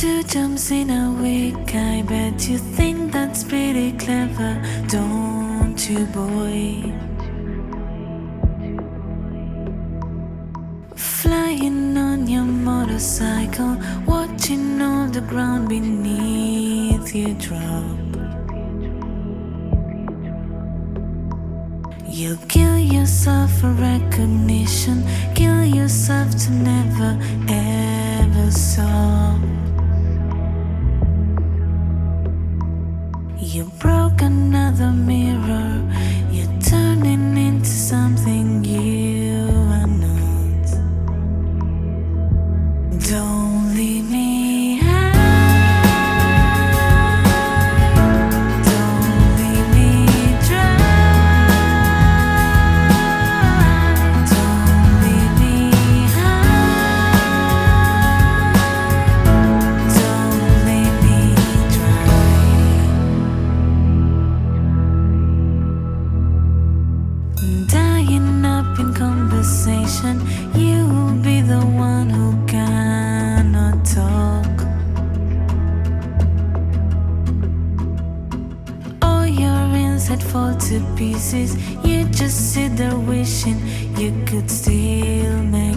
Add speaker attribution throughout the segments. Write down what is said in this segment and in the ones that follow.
Speaker 1: jumps in a week. I bet you think that's pretty clever, don't you, boy? Flying on your motorcycle, watching all the ground beneath you drop. You kill yourself for recognition, kill yourself to never ever stop. Don't inside fall to pieces. You just sit there wishing you could still make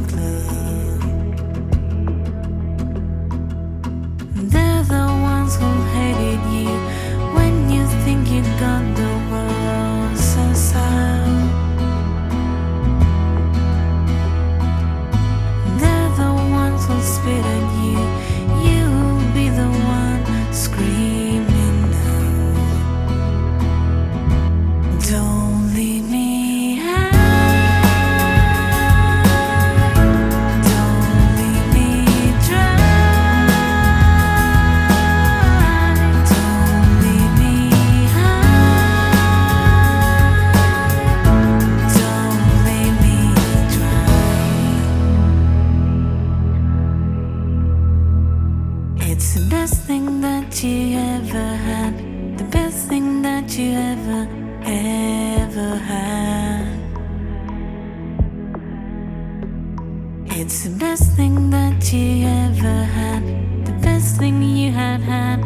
Speaker 1: best thing that you ever had, the best thing that you ever, ever had. It's the best thing that you ever had, the best thing you had. Had,